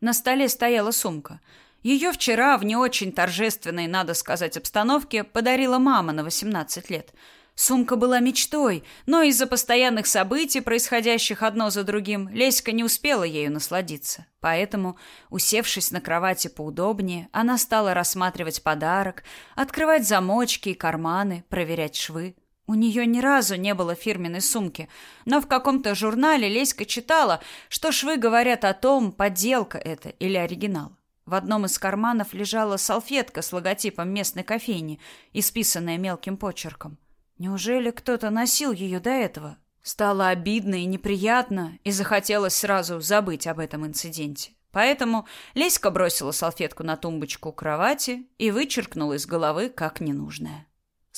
На столе стояла сумка. Ее вчера в не очень торжественной, надо сказать, обстановке подарила мама на 18 лет. Сумка была мечтой, но из-за постоянных событий, происходящих одно за другим, Леська не успела ею насладиться. Поэтому, усевшись на кровати поудобнее, она стала рассматривать подарок, открывать замочки и карманы, проверять швы. У нее ни разу не было фирменной сумки, но в каком-то журнале Леська читала, что швы говорят о том, подделка это или оригинал. В одном из карманов лежала салфетка с логотипом местной кофейни, исписанная мелким почерком. Неужели кто-то носил ее до этого? Стало обидно и неприятно, и захотелось сразу забыть об этом инциденте. Поэтому Леська бросила салфетку на тумбочку у кровати и вычеркнула из головы как ненужное.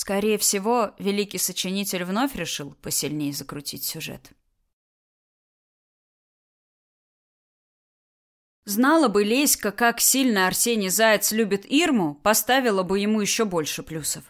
Скорее всего, великий сочинитель вновь решил посильнее закрутить сюжет. Знала бы Леська, как сильно Арсений Заяц любит Ирму, поставила бы ему еще больше плюсов.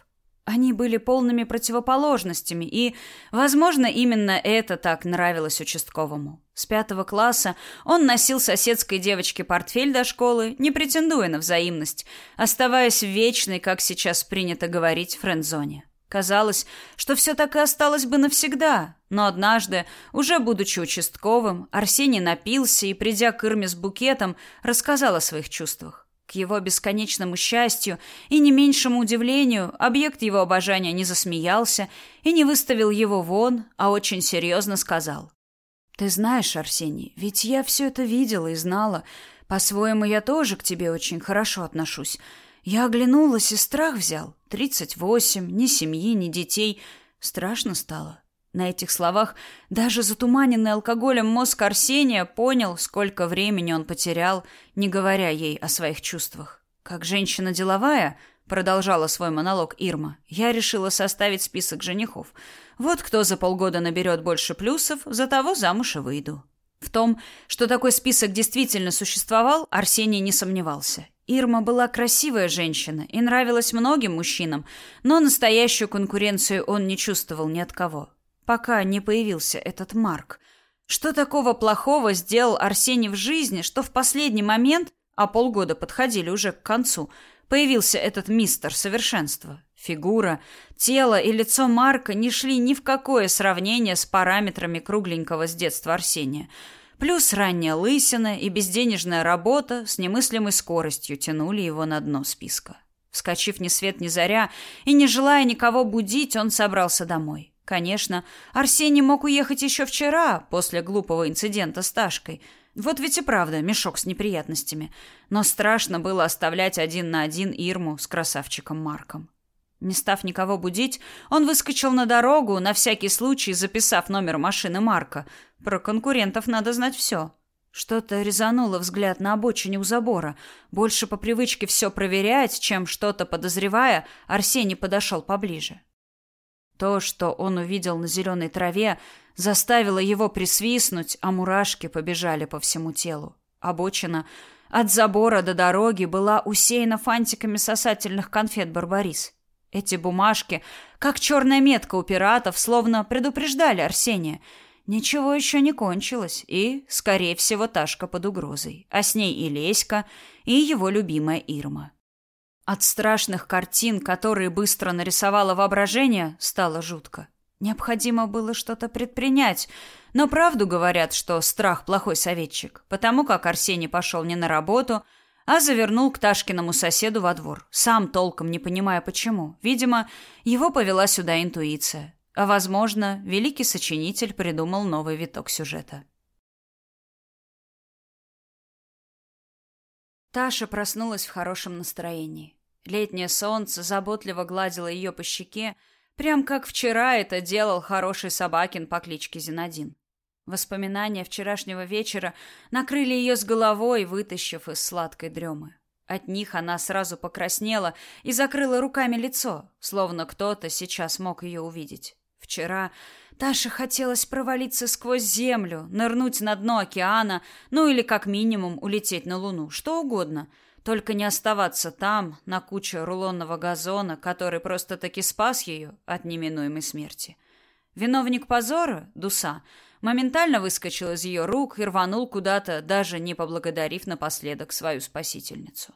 Они были полными противоположностями, и, возможно, именно это так нравилось участковому. С пятого класса он носил соседской девочке портфель до школы, не претендуя на взаимность, оставаясь в вечной, как сейчас принято говорить, френдзоне. Казалось, что все так и осталось бы навсегда, но однажды, уже будучи участковым, Арсений напился и, придя к Ирме с букетом, рассказал о своих чувствах. Его бесконечному счастью и не меньшему удивлению, объект его обожания не засмеялся и не выставил его вон, а очень серьезно сказал. «Ты знаешь, Арсений, ведь я все это видела и знала. По-своему, я тоже к тебе очень хорошо отношусь. Я оглянулась и страх взял. Тридцать восемь, ни семьи, ни детей. Страшно стало. На этих словах даже затуманенный алкоголем мозг Арсения понял, сколько времени он потерял, не говоря ей о своих чувствах. Как женщина деловая, продолжала свой монолог Ирма, я решила составить список женихов. Вот кто за полгода наберет больше плюсов, за того замуж и выйду. В том, что такой список действительно существовал, Арсений не сомневался. Ирма была красивая женщина и нравилась многим мужчинам, но настоящую конкуренцию он не чувствовал ни от кого пока не появился этот Марк. Что такого плохого сделал Арсений в жизни, что в последний момент, а полгода подходили уже к концу, появился этот мистер совершенства? Фигура, тело и лицо Марка не шли ни в какое сравнение с параметрами кругленького с детства Арсения. Плюс ранняя лысина и безденежная работа с немыслимой скоростью тянули его на дно списка. Вскочив ни свет ни заря и не желая никого будить, он собрался домой. Конечно, Арсений мог уехать еще вчера, после глупого инцидента с Ташкой. Вот ведь и правда, мешок с неприятностями. Но страшно было оставлять один на один Ирму с красавчиком Марком. Не став никого будить, он выскочил на дорогу, на всякий случай записав номер машины Марка. Про конкурентов надо знать все. Что-то резануло взгляд на обочине у забора. Больше по привычке все проверять, чем что-то подозревая, Арсений подошел поближе. То, что он увидел на зеленой траве, заставило его присвистнуть, а мурашки побежали по всему телу. Обочина от забора до дороги была усеяна фантиками сосательных конфет «Барбарис». Эти бумажки, как черная метка у пиратов, словно предупреждали Арсения. Ничего еще не кончилось, и, скорее всего, Ташка под угрозой, а с ней и Леська, и его любимая Ирма. От страшных картин, которые быстро нарисовало воображение, стало жутко. Необходимо было что-то предпринять, но правду говорят, что страх плохой советчик, потому как Арсений пошел не на работу, а завернул к Ташкиному соседу во двор, сам толком не понимая почему. Видимо, его повела сюда интуиция. А возможно, великий сочинитель придумал новый виток сюжета. Таша проснулась в хорошем настроении. Летнее солнце заботливо гладило ее по щеке, прям как вчера это делал хороший собакин по кличке Зинадин. Воспоминания вчерашнего вечера накрыли ее с головой, вытащив из сладкой дремы. От них она сразу покраснела и закрыла руками лицо, словно кто-то сейчас мог ее увидеть. Вчера Таше хотелось провалиться сквозь землю, нырнуть на дно океана, ну или как минимум улететь на Луну, что угодно — только не оставаться там, на куче рулонного газона, который просто-таки спас ее от неминуемой смерти. Виновник позора, Дуса, моментально выскочил из ее рук и рванул куда-то, даже не поблагодарив напоследок свою спасительницу.